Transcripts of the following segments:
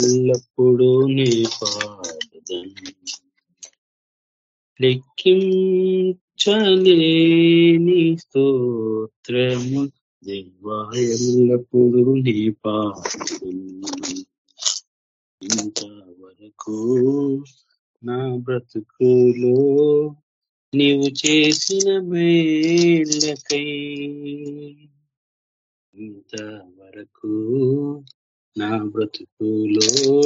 ఎల్లప్పుడూ నీ పాదం లెక్కించలేని స్తోత్రము. దేవా ఎల్లప్పుడూ నీ పాడదను ఇంతవరకు నా బ్రతుకులో నీవు చేసిన మేళ్ళకై ఇంతవరకు నా బ్రతుకులో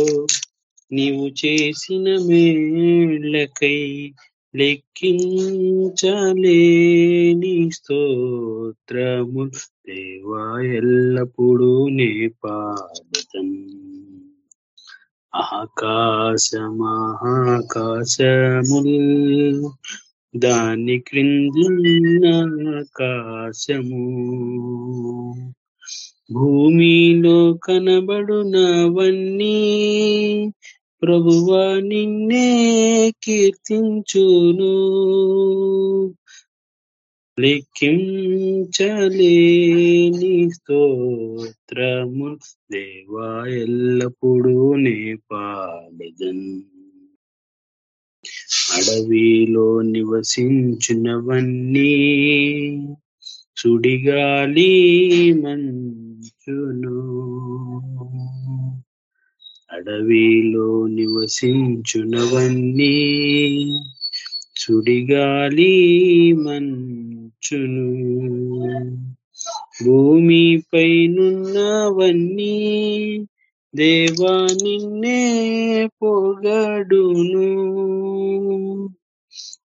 నీవు చేసిన మేళ్ళకై లెక్కించలేని స్తోత్రము. దేవా ఎల్లప్పుడూ నే పాడతం ఆకాశమాకాశముల్ దాని క్రిందున్న ఆకాశము. భూమిలో కనబడునవన్నీ. ప్రభువా నిన్నే కీర్తించును. లెక్కించలేని స్తోత్రము దేవా ఎల్లప్పుడూ నే పాడదన్ అడవిలో నివసించినవన్నీ. సుడిగాలి మంచును అడవిలో నివసించునవన్నీ సుడిగాలి మంచును. భూమిపై నున్నవన్నీ దేవా నిన్నే పొగడును.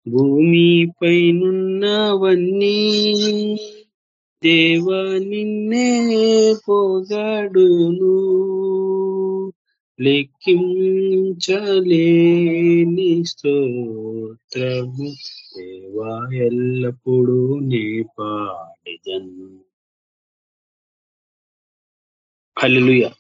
భూమిపై నున్నవన్నీ దేవా నిన్నే పొగడును. లెక్కించలేని స్తోత్రము దేవా ఎల్లప్పుడూ నే పాడిదన్. హల్లెలూయా.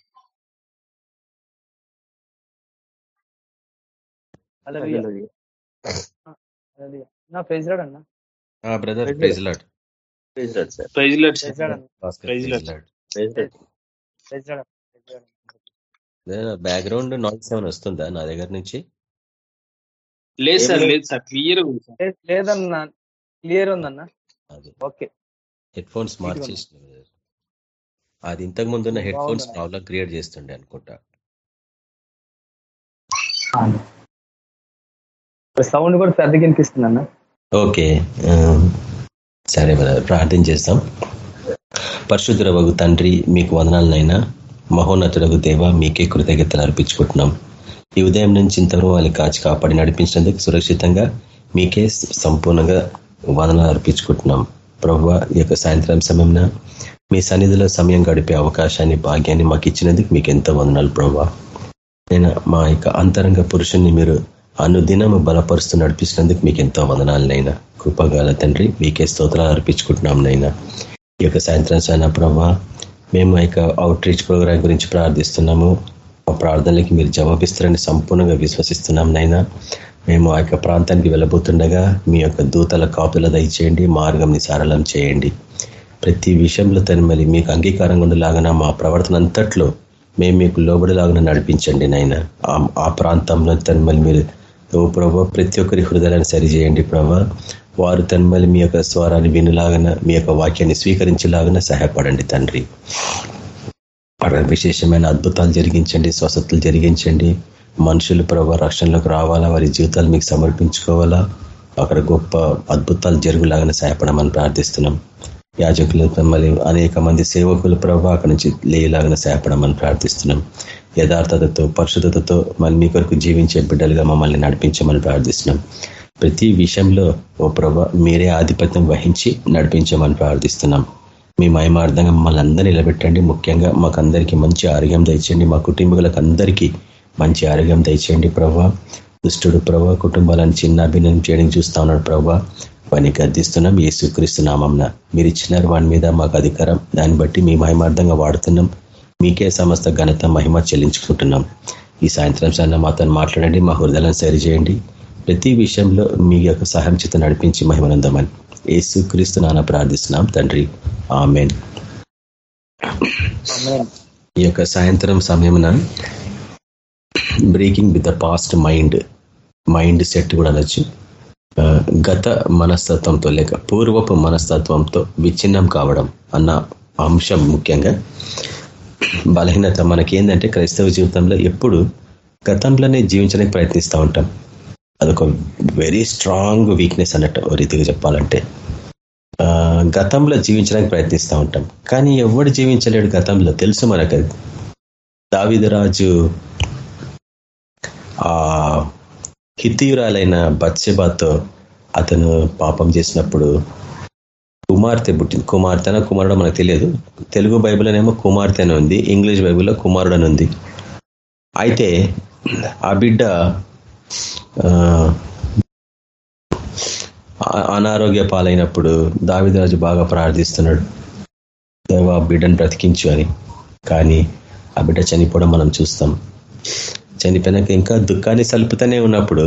నా ప్రైజ్ రాడ్ అన్న. Brother praise Lord. Background noise ఏమైనా వస్తుందా నా దగ్గర నుంచి? లేదు సార్ లేదు. సార్ క్లియర్ లేదన్న క్లియర్ ఉందన్న? అది. ఓకే. Headphones. మార్చేసిన అది ఇంతకు ముందు ఉన్న హెడ్ ఫోన్స్. ప్రాబ్లం క్రియేట్ చేస్తుండే అనుకుంటా. సౌండ్ కూడా పెద్దగా వినిపిస్తుంది అన్న ఓకే సరే బ్రదర్ ప్రార్థన చేస్తాం. పరిశుద్ధురవగు తండ్రి మీకు వందనాలనైనా. మహోన్నతుడగు దేవ మీకే కృతజ్ఞతలు అర్పించుకుంటున్నాం. ఈ ఉదయం నుంచి ఇంతవరకు వాళ్ళని కాచి కాపాడి నడిపించినందుకు సురక్షితంగా మీకే సంపూర్ణంగా వందనాలు అర్పించుకుంటున్నాం. ప్రభు ఈ యొక్క సాయంత్రం సమయంన మీ సన్నిధిలో సమయం గడిపే అవకాశాన్ని భాగ్యాన్ని మాకు ఇచ్చినందుకు మీకు ఎంతో వందనాలు ప్రభు నేను మా యొక్క అంతరంగ పురుషుణ్ణి మీరు అనుదినము బలపరుస్తూ నడిపిస్తున్నందుకు మీకు ఎంతో వందనాలనైనా కృపగాల తండ్రి మీకే స్తోత్రాలు అర్పించుకుంటున్నాం నైనా. ఈ యొక్క సాయంత్రం సాయన ప్రభా మేము ఆ యొక్క అవుట్ రీచ్ ప్రోగ్రాం గురించి ప్రార్థిస్తున్నాము. ఆ ప్రార్థనలకి మీరు జవాబిస్తారని సంపూర్ణంగా విశ్వసిస్తున్నాం నైనా. మేము ఆ యొక్క ప్రాంతానికి వెళ్ళబోతుండగా మీ యొక్క దూతల కాపుల దయచేయండి మార్గంని సరళం చేయండి. ప్రతి విషయంలో తను మరి మీకు అంగీకారంగా ఉండేలాగా మా ప్రవర్తన అంతట్లో మేము మీకు లోబడిలాగా నడిపించండి నైనా. ఆ ప్రాంతంలో తను మళ్ళీ మీరు ఓ ప్రభా ప్రతి ఒక్కరి హృదయాన్ని సరిచేయండి ప్రభా. వారు తన్మలి మీ యొక్క స్వరాన్ని వినులాగన మీ యొక్క వాక్యాన్ని స్వీకరించేలాగన సహాయపడండి తండ్రి. అక్కడ విశేషమైన అద్భుతాలు జరిగించండి స్వస్థతలు జరిగించండి. మనుషులు ప్రభా రక్షణలోకి రావాలా? వారి జీవితాలు మీకు సమర్పించుకోవాలా? అక్కడ గొప్ప అద్భుతాలు జరుగులాగానే సహాయపడమని ప్రార్థిస్తున్నాం. యాజకులు మళ్ళీ అనేక మంది సేవకులు ప్రభా అక్కడి నుంచి లేలాగానే సహాయపడమని ప్రార్థిస్తున్నాం. యథార్థతతో పరిశుద్ధతతో మళ్ళీ మీ కొరకు జీవించే బిడ్డలుగా మమ్మల్ని నడిపించమని ప్రార్థిస్తున్నాం. ప్రతి విషయంలో ఓ ప్రభ మీరే ఆధిపత్యం వహించి నడిపించమని ప్రార్థిస్తున్నాం. మీ మయమార్థంగా మమ్మల్ని అందరూ నిలబెట్టండి. ముఖ్యంగా మాకందరికీ మంచి ఆరోగ్యం దయచేయండి. మా కుటుంబీకులకు అందరికీ మంచి ఆరోగ్యం దయచేయండి ప్రభా. దుష్టుడు ప్రభా కుటుంబాలను చిన్న అభినయం చేయడం చూస్తా ఉన్నాడు ప్రభా. వాడిని గర్దిస్తున్నాం ఏసుక్రీస్తు నామంన మీరు ఇచ్చినారు వాని మీద మాకు అధికారం. దాన్ని బట్టి మీ మహిమార్థంగా వాడుతున్నాం. మీకే సమస్త ఘనత మహిమ చెల్లించుకుంటున్నాం. ఈ సాయంత్రం సార్ మాతో మాట్లాడండి మా హృదయాలను సరిచేయండి ప్రతి విషయంలో మీ యొక్క సహాయం చేత నడిపించి మహిమనందమని యేసు క్రీస్తు నాన్న ప్రార్థిస్తున్నాం తండ్రి. ఆమెన్. ఈ యొక్క సాయంత్రం సమయమున breaking with the past mind mindset కూడా అనొచ్చు. గత మనస్తత్వంతో లేక పూర్వపు మనస్తత్వంతో విచ్ఛిన్నం కావడం అన్న అంశం ముఖ్యంగా బలహీనత మనకేందంటే క్రైస్తవ జీవితంలో ఎప్పుడు గతంలోనే జీవించడానికి ప్రయత్నిస్తూ ఉంటాం. అదొక వెరీ స్ట్రాంగ్ వీక్నెస్ అన్నట్టు ఓ రీతిగా చెప్పాలంటే. గతంలో జీవించడానికి ప్రయత్నిస్తూ ఉంటాం. కానీ ఎవడు జీవించలేడు గతంలో తెలుసు మనకు దావిదరాజు ఆ హితీయురాలైన బత్సెబాతో అతను పాపం చేసినప్పుడు కుమార్తె పుట్టింది. కుమార్తెన కుమారుడు మనకు తెలియదు. తెలుగు బైబిల్లోనేమో కుమార్తె అని ఉంది. ఇంగ్లీష్ బైబిల్లో కుమారుడు అని ఉంది. అయితే ఆ బిడ్డ అనారోగ్య పాలైనప్పుడు దావిదరాజు బాగా ప్రార్థిస్తున్నాడు. దేవ ఆ బిడ్డను బ్రతికించు అని. కానీ ఆ బిడ్డ చనిపోవడం మనం చూస్తాం. చనిపోయినాక ఇంకా దుఃఖాన్ని సలుపుతూనే ఉన్నప్పుడు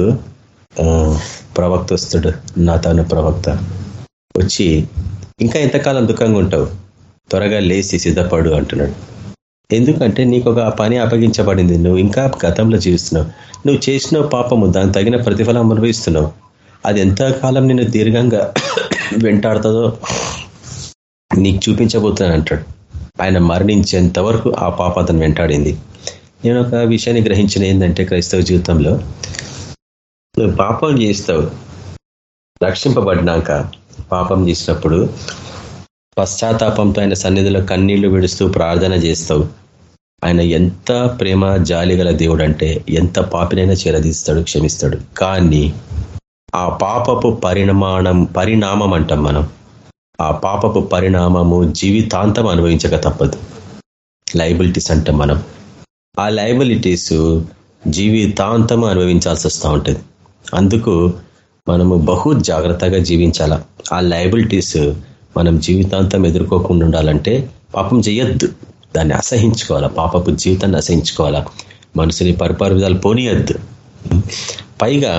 ప్రవక్త వస్తాడు. నా తాను ప్రవక్త. వచ్చి ఇంకా ఎంతకాలం దుఃఖంగా ఉంటావు? త్వరగా లేచి సిద్ధపడు అంటున్నాడు. ఎందుకంటే నీకు ఒక పని అప్పగించబడింది. నువ్వు ఇంకా గతంలో జీవిస్తున్నావు. నువ్వు చేసిన పాపము దానికి తగిన ప్రతిఫలం అనుభవిస్తున్నావు. అది ఎంతకాలం నేను దీర్ఘంగా వెంటాడుతుందో నీకు చూపించబోతున్నాను అంటాడు. ఆయన మరణించేంత వరకు ఆ పాప అతను వెంటాడింది. నేను ఒక విషయాన్ని గ్రహించిన ఏంటంటే క్రైస్తవ జీవితంలో నువ్వు పాపం చేస్తావు రక్షింపబడినాక పాపం చేసినప్పుడు పశ్చాత్తాపంతో ఆయన సన్నిధిలో కన్నీళ్ళు విడుస్తూ ప్రార్థన చేస్తావు. ఆయన ఎంత ప్రేమ జాలి గల దేవుడు అంటే ఎంత పాపినైనా చేరదీస్తాడు క్షమిస్తాడు. కానీ ఆ పాపపు పరిణామం పరిణామం అంటాం మనం. ఆ పాపపు పరిణామము జీవితాంతం అనుభవించక తప్పదు. లైబిలిటీస్ అంటాం మనం. ఆ లైబిలిటీస్ జీవితాంతం అనుభవించాల్సి వస్తూ ఉంటుంది. అందుకు మనము బహు జాగ్రత్తగా జీవించాల. ఆ లయబిలిటీస్ మనం జీవితాంతం ఎదుర్కోకుండా ఉండాలంటే పాపం చేయొద్దు దాన్ని అసహించుకోవాలా. పాపపు జీవితాన్ని అసహించుకోవాలా. మనసుని పరిపారు విధాలు పోనీయద్దు. పైగా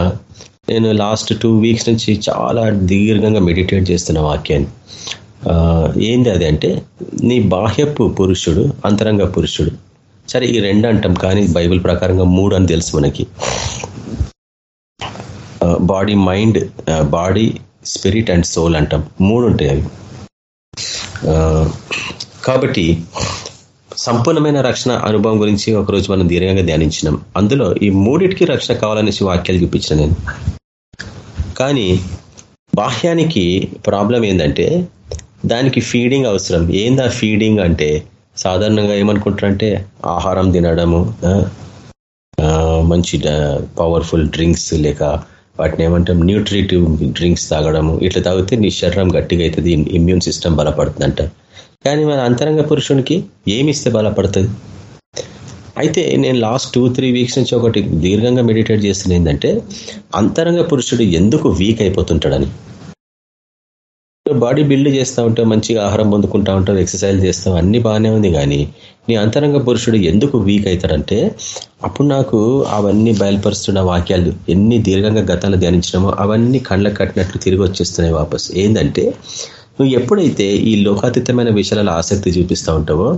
నేను లాస్ట్ టూ వీక్స్ నుంచి చాలా దీర్ఘంగా మెడిటేట్ చేస్తున్న వాక్యాన్ని. ఏంది అది అంటే నీ బాహ్యపు పురుషుడు అంతరంగ పురుషుడు. సరే ఈ రెండు అంటాం కానీ బైబిల్ ప్రకారంగా మూడు అని తెలుసు మనకి. Body mind body spirit and soul అంటాం. మూడు ఉంటాయి అవి కాబట్టి సంపూర్ణమైన రక్షణ అనుభవం గురించి ఒకరోజు మనం దీర్ఘంగా ధ్యానించినాం. అందులో ఈ మూడిటికి రక్షణ కావాలనేసి వాక్యాలు చూపించిన నేను. కానీ బాహ్యానికి ప్రాబ్లం ఏంటంటే దానికి ఫీడింగ్ అవసరం. ఏందా ఫీడింగ్ అంటే సాధారణంగా ఏమనుకుంటారంటే ఆహారం తినడము మంచి పవర్ఫుల్ డ్రింక్స్ లేక వాటిని ఏమంటాం న్యూట్రిటివ్ డ్రింక్స్ తాగడము ఇట్లా తాగితే నీ శరీరం గట్టిగా అవుతుంది ఇమ్యూన్ సిస్టమ్ బలపడుతుందంట. కానీ మన అంతరంగ పురుషునికి ఏమి ఇస్తే బలపడుతుంది? అయితే నేను లాస్ట్ టూ త్రీ వీక్స్ నుంచి ఒకటి దీర్ఘంగా మెడిటేట్ చేస్తున్న ఏంటంటే అంతరంగ పురుషుడు ఎందుకు వీక్ అయిపోతుంటాడని. బాడీ బిల్డ్ చేస్తూ ఉంటాం మంచిగా ఆహారం పొందుకుంటా ఉంటాం ఎక్సర్సైజ్ చేస్తాం అన్ని బాగానే ఉంది కానీ నీ అంతరంగ పురుషుడు ఎందుకు వీక్ అవుతాడంటే అప్పుడు నాకు అవన్నీ బయలుపరుస్తున్న వాక్యాలు ఎన్ని దీర్ఘంగా గతాలు ధ్యానించినామో అవన్నీ కళ్ళకు కట్టినట్లు తిరిగి వచ్చేస్తున్నాయి వాపస్. ఏంటంటే నువ్వు ఎప్పుడైతే ఈ లోకాతీతమైన విషయాలలో ఆసక్తి చూపిస్తూ ఉంటావో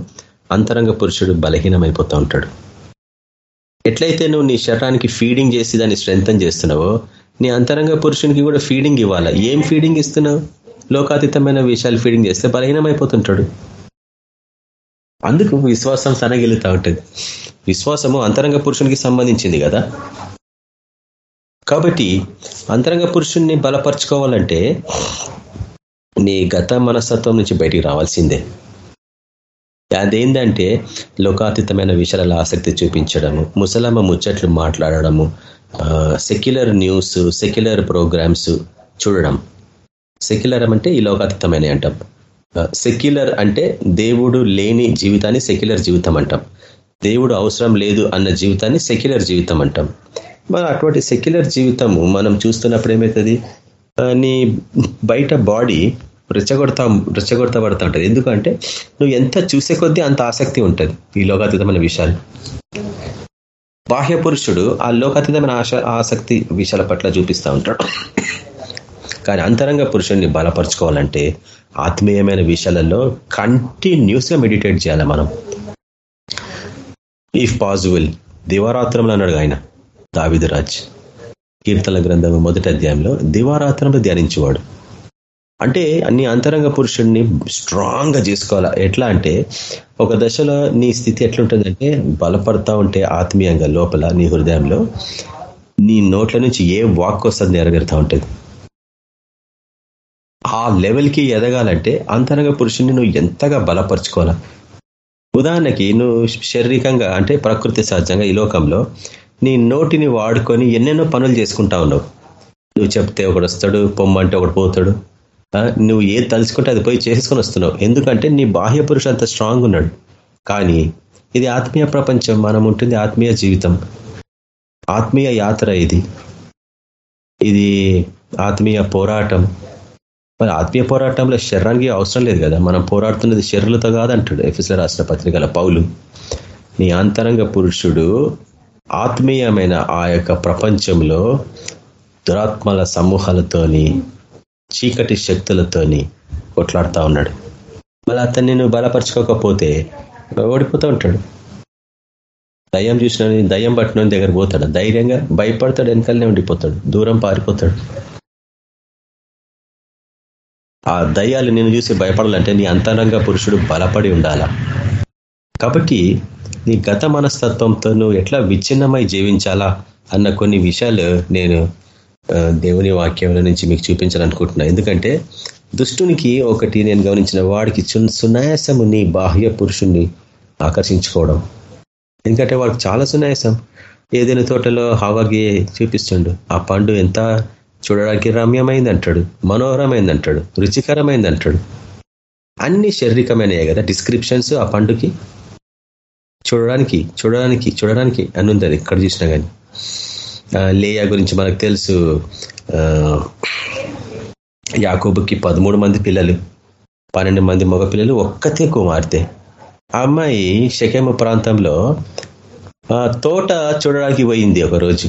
అంతరంగ పురుషుడు బలహీనమైపోతూ ఉంటాడు. ఎట్లయితే నువ్వు నీ శరీరానికి ఫీడింగ్ చేసి దాన్ని స్ట్రెంగ్తన్ చేస్తున్నావో నీ అంతరంగ పురుషునికి కూడా ఫీడింగ్ ఇవ్వాలా? ఏం ఫీడింగ్ ఇస్తున్నావు? లోకాతీతమైన విషయాలు ఫీడింగ్ చేస్తే బలహీనమైపోతుంటాడు. అందుకు విశ్వాసం సనగిలుతూ ఉంటుంది విశ్వాసము అంతరంగ పురుషునికి సంబంధించింది కదా. కాబట్టి అంతరంగ పురుషుణ్ణి బలపరుచుకోవాలంటే నీ గత మనస్తత్వం నుంచి బయటికి రావాల్సిందే. అదేంటంటే లోకాతీతమైన విషయాల ఆసక్తి చూపించడము ముసలమ్మ ముచ్చట్లు మాట్లాడడము సెక్యులర్ న్యూస్ సెక్యులర్ ప్రోగ్రామ్స్ చూడడం. సెక్యులర్ అంటే ఈ లోకాతీతమైన అంటాం. సెక్యులర్ అంటే దేవుడు లేని జీవితాన్ని సెక్యులర్ జీవితం అంటాం. దేవుడు అవసరం లేదు అన్న జీవితాన్ని సెక్యులర్ జీవితం అంటాం. మరి అటువంటి సెక్యులర్ జీవితము మనం చూస్తున్నప్పుడు ఏమవుతుంది నీ బయట బాడీ రెచ్చగొడతా రెచ్చగొడతబడతా ఉంటుంది ఎందుకంటే నువ్వు ఎంత చూసే కొద్దీ అంత ఆసక్తి ఉంటుంది ఈ లోకాతీతమైన విషయాలు. బాహ్య పురుషుడు ఆ లోకాతీతమైన ఆశ ఆసక్తి విషయాల పట్ల చూపిస్తూ ఉంటాడు. కానీ అంతరంగ పురుషుడిని బలపరుచుకోవాలంటే ఆత్మీయమైన విషయాలలో కంటిన్యూస్గా మెడిటేట్ చేయాలి మనం. ఇఫ్ పాసిబుల్ దివారాత్రంలో అన్నాడు ఆయన దావిదరాజ్ కీర్తన గ్రంథం మొదటి అధ్యాయంలో దివారాత్రంలో ధ్యానించేవాడు. అంటే అన్ని అంతరంగ పురుషుణ్ణి స్ట్రాంగ్గా చేసుకోవాలా? ఎట్లా అంటే ఒక దశలో నీ స్థితి ఎట్లుంటుందంటే బలపడతా ఉంటే ఆత్మీయంగా లోపల నీ హృదయంలో నీ నోట్ల నుంచి ఏ వాక్ వస్తుంది నెరవేరుతూ ఉంటుంది. ఆ లెవెల్కి ఎదగాలంటే అంతరంగ పురుషుని నువ్వు ఎంతగా బలపరుచుకోవాలా? ఉదాహరణకి నువ్వు శారీరకంగా అంటే ప్రకృతి సహజంగా ఈ లోకంలో నీ నోటిని వాడుకొని ఎన్నెన్నో పనులు చేసుకుంటా ఉన్నావు. నువ్వు చెప్తే ఒకడు వస్తాడు పొమ్మంటే ఒకడు పోతాడు. నువ్వు ఏది తలుచుకుంటే అది పోయి చేసుకొని వస్తున్నావు. ఎందుకంటే నీ బాహ్య పురుషు అంత స్ట్రాంగ్ ఉన్నాడు. కానీ ఇది ఆత్మీయ ప్రపంచం మనం ఉంటుంది ఆత్మీయ జీవితం. ఆత్మీయ యాత్ర ఇది. ఇది ఆత్మీయ పోరాటం. మరి ఆత్మీయ పోరాటంలో శరీరానికి అవసరం లేదు కదా. మనం పోరాడుతున్నది శరీరులతో కాదంటాడు ఎఫ్ఎస్ఆర్ రాష్ట్ర పత్రికల పౌలు. నీ అంతరంగ పురుషుడు ఆత్మీయమైన ఆ యొక్క ప్రపంచంలో దురాత్మల సమూహాలతోని చీకటి శక్తులతోని కొట్లాడుతూ ఉన్నాడు. మళ్ళీ అతన్ని నువ్వు బలపరచుకోకపోతే ఓడిపోతూ ఉంటాడు. దయ్యం చూసిన దయ్యం పట్టిన దగ్గర పోతాడు. ధైర్యంగా భయపడతాడు వెనకాలనే ఉండిపోతాడు. దూరం పారిపోతాడు. ఆ దయ్యాలు నేను చూసి భయపడాలంటే నీ అంతరంగ పురుషుడు బలపడి ఉండాల? కాబట్టి నీ గత మనస్తత్వంతో నువ్వు ఎట్లా విచ్ఛిన్నమై జీవించాలా అన్న కొన్ని విషయాలు నేను దేవుని వాక్యం నుంచి మీకు చూపించాలనుకుంటున్నా. ఎందుకంటే దుష్టునికి ఒకటి నేను గమనించిన వాడికి సునాయాసము నీ బాహ్య పురుషుణ్ణి ఆకర్షించుకోవడం. ఎందుకంటే వాడికి చాలా సునాయాసం. ఏదైనా తోటలో హవాగి చూపిస్తుండు ఆ పండు ఎంత చూడడానికి రమ్యమైంది అంటాడు మనోహరమైంది అంటాడు రుచికరమైంది అంటాడు అన్ని శారీరకమైనయే కదా డిస్క్రిప్షన్స్ ఆ పండుకి? చూడడానికి చూడడానికి చూడడానికి అని ఉంది అది ఎక్కడ చూసినా కానీ లేయా గురించి మనకు తెలుసు యాకోబుకి పదమూడు మంది పిల్లలు పన్నెండు మంది మగ పిల్లలు ఒక్కతే కుమార్తె. ఆ అమ్మాయి శకేమ ప్రాంతంలో తోట చూడడానికి పోయింది ఒకరోజు.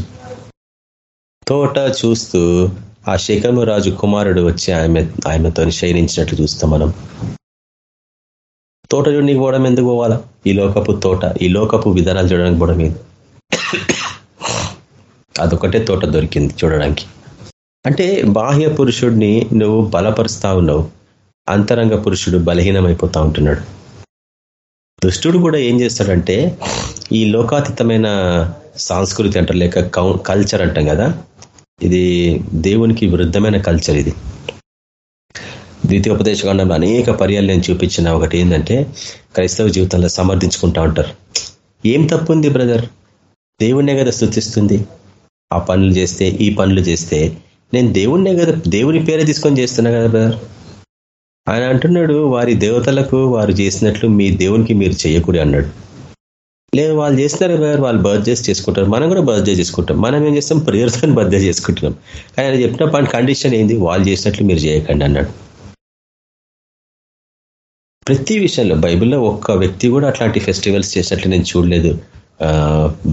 తోట చూస్తూ ఆ శకము రాజు కుమారుడు వచ్చి ఆమె ఆమెతో శయనించినట్లు చూస్తాం మనం. తోట చూడడానికి పోవడం ఎందుకు పోవాలా? ఈ లోకపు తోట ఈ లోకపు విధానాలు చూడడానికి పోవడం ఏది? అదొకటే తోట దొరికింది చూడడానికి. అంటే బాహ్య పురుషుడిని నువ్వు బలపరుస్తా ఉన్నావు. అంతరంగ పురుషుడు బలహీనమైపోతా ఉంటున్నాడు. దుష్టుడు కూడా ఏం చేస్తాడంటే ఈ లోకాతీతమైన సంస్కృతి అంటారు లేక కల్చర్ అంటాం కదా. ఇది దేవునికి విరుద్ధమైన కల్చర్ ఇది. ద్వితీయోపదేశకాండంలో అనేక పర్యాలు నేను చూపించిన ఒకటి ఏంటంటే క్రైస్తవ జీవితంలో సమర్థించుకుంటా ఉంటారు. ఏం తప్పుంది బ్రదర్? దేవుణ్ణే కదా స్థుతిస్తుంది. ఆ పనులు చేస్తే ఈ పనులు చేస్తే. నేను దేవుణ్ణే కదా దేవుని పేరే తీసుకొని చేస్తున్నా కదా బ్రదర్? ఆయన అంటున్నాడు వారి దేవతలకు వారు చేసినట్లు మీ దేవునికి మీరు చేయకూడదు అన్నాడు. లేదు వాళ్ళు చేస్తారు బ్రదర్ వాళ్ళు బర్త్డేస్ చేసుకుంటారు మనం కూడా బర్త్డే చేసుకుంటాం మనం ఏం చేస్తాం? ప్రేయర్తో బర్త్డే చేసుకుంటున్నాం. కానీ అది చెప్పిన పని కండిషన్ ఏంది? వాళ్ళు చేసినట్లు మీరు చేయకండి అన్నాడు. ప్రతి విషయంలో బైబిల్లో ఒక్క వ్యక్తి కూడా అట్లాంటి ఫెస్టివల్స్ చేసినట్లు నేను చూడలేదు.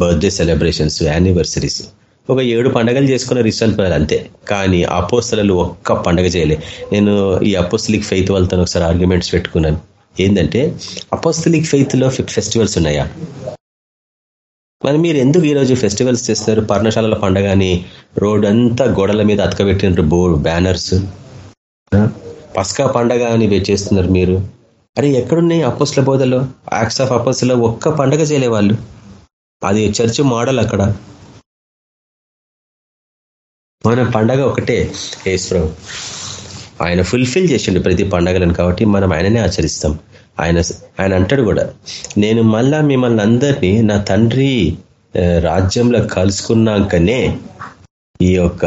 బర్త్డే సెలబ్రేషన్స్ యానివర్సరీస్ ఒక ఏడు పండగలు చేసుకున్న రిసల్ట్ పోయారు అంతే. కానీ అపోస్తలు ఒక్క పండగ చేయలే. నేను ఈ అపోస్తలిక్ ఫెయిత్ వాళ్ళతో ఒకసారి ఆర్గ్యుమెంట్స్ పెట్టుకున్నాను. ఏంటంటే అపోస్తలిక్ ఫెయిత్లో ఫెస్టివల్స్ ఉన్నాయా? మరి మీరు ఎందుకు ఈరోజు ఫెస్టివల్స్ చేస్తారు? పర్ణశాలల పండగని రోడ్ అంతా గోడల మీద అతకబెట్టినారు బో బ్యానర్స్. పస్కా పండగ అని చేస్తున్నారు మీరు. అరే ఎక్కడున్నాయి అపోస్ల బోధలో? యాక్స్ ఆఫ్ అపోస్లో ఒక్క పండగ చేయలే వాళ్ళు. అది చర్చ్ మోడల్ అక్కడ. మన పండగ ఒకటే ఏశ్వరం ఆయన ఫుల్ఫిల్ చేసిండు ప్రతి పండగలను కాబట్టి మనం ఆయననే ఆచరిస్తాం. ఆయన ఆయన అంటాడు కూడా నేను మళ్ళా మిమ్మల్ని అందరినీ నా తండ్రి రాజ్యంలో కలుసుకున్నాకనే ఈ యొక్క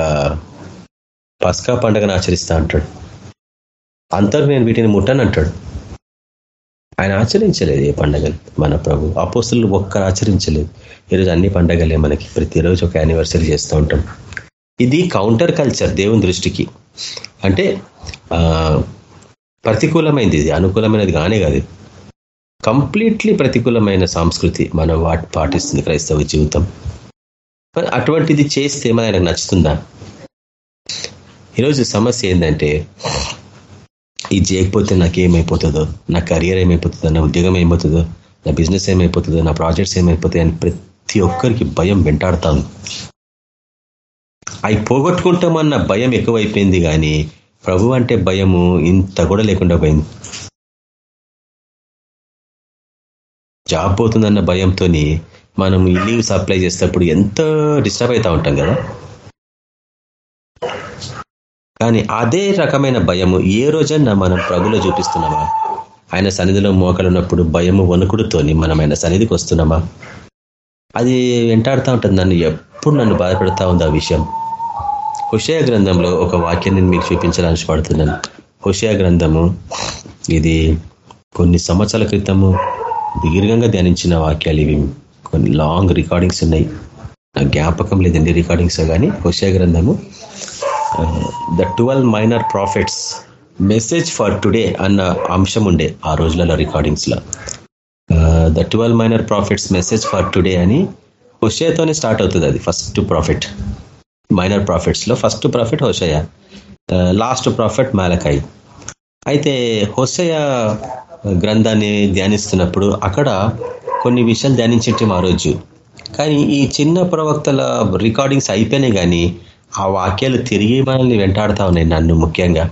పస్కా పండగను ఆచరిస్తా అంటాడు. అంతకు నేను వీటిని ముట్టని అంటాడు. ఆయన ఆచరించలేదు ఏ పండగలు మన ప్రభు. అపోస్తులు ఒక్కరు ఆచరించలేదు. ఈరోజు అన్ని పండగలే మనకి. ప్రతిరోజు ఒక యానివర్సరీ చేస్తూ ఉంటాం. ఇది కౌంటర్ కల్చర్ దేవుని దృష్టికి. అంటే ప్రతికూలమైంది ఇది అనుకూలమైనది కానే కాదు కంప్లీట్లీ ప్రతికూలమైన సంస్కృతి మనం వాటి పాటిస్తుంది క్రైస్తవ జీవితం. అటువంటిది చేస్తే మన ఆయనకు నచ్చుతుందా? ఈరోజు సమస్య ఏంటంటే ఇది చేయకపోతే నాకు ఏమైపోతుందో నా కెరియర్ ఏమైపోతుందో నా ఉద్యోగం ఏమైపోతుందో నా బిజినెస్ ఏమైపోతుందో నా ప్రాజెక్ట్స్ ఏమైపోతాయి అని ప్రతి ఒక్కరికి భయం వెంటాడుతాను అవి పోగొట్టుకుంటామన్న భయం ఎక్కువైపోయింది కానీ ప్రభు అంటే భయము ఇంత కూడా లేకుండా పోయింది. జాబ్ పోతుందన్న భయంతో మనం ఈ లీవ్స్ అప్లై చేసేటప్పుడు ఎంతో డిస్టర్బ్ అవుతూ ఉంటాం కదా? కానీ అదే రకమైన భయము ఏ రోజన్నా మనం ప్రభులో చూపిస్తున్నామా? ఆయన సన్నిధిలో మోకలున్నప్పుడు భయము వణుకుడుతోని మనం ఆయన సన్నిధికి వస్తున్నామా? అది వెంటాడుతూ ఉంటుంది. నన్ను ఎప్పుడు నన్ను బాధపెడతా ఉంది ఆ విషయం. హుషయ గ్రంథంలో ఒక వాక్యాన్ని మీకు చూపించాలని పడుతున్నాను హుషయ గ్రంథము ఇది కొన్ని సంవత్సరాల క్రితము దీర్ఘంగా ధ్యానించిన వాక్యాలు ఇవి. కొన్ని లాంగ్ రికార్డింగ్స్ ఉన్నాయి. నా జ్ఞాపకం లేదండి రికార్డింగ్స్ కానీ హుషయ గ్రంథము the twelve minor prophets message for today అన్న అంశం ఉండే ఆ రోజులలో రికార్డింగ్స్లో the twelve minor prophets message for today అని హుషయతోనే స్టార్ట్ అవుతుంది అది first prophet minor ప్రాఫిట్స్లో first prophet Hosea last prophet Malachi. అయితే హోసయ గ్రంథాన్ని ధ్యానిస్తున్నప్పుడు అక్కడ కొన్ని విషయాలు ధ్యానించటం ఆ రోజు. కానీ ఈ చిన్న ప్రవక్తల రికార్డింగ్స్ అయిపోయినాయి కానీ ఆ వాక్యాలు తిరిగి మనల్ని వెంటాడుతూ ఉన్నాయి నన్ను ముఖ్యంగా.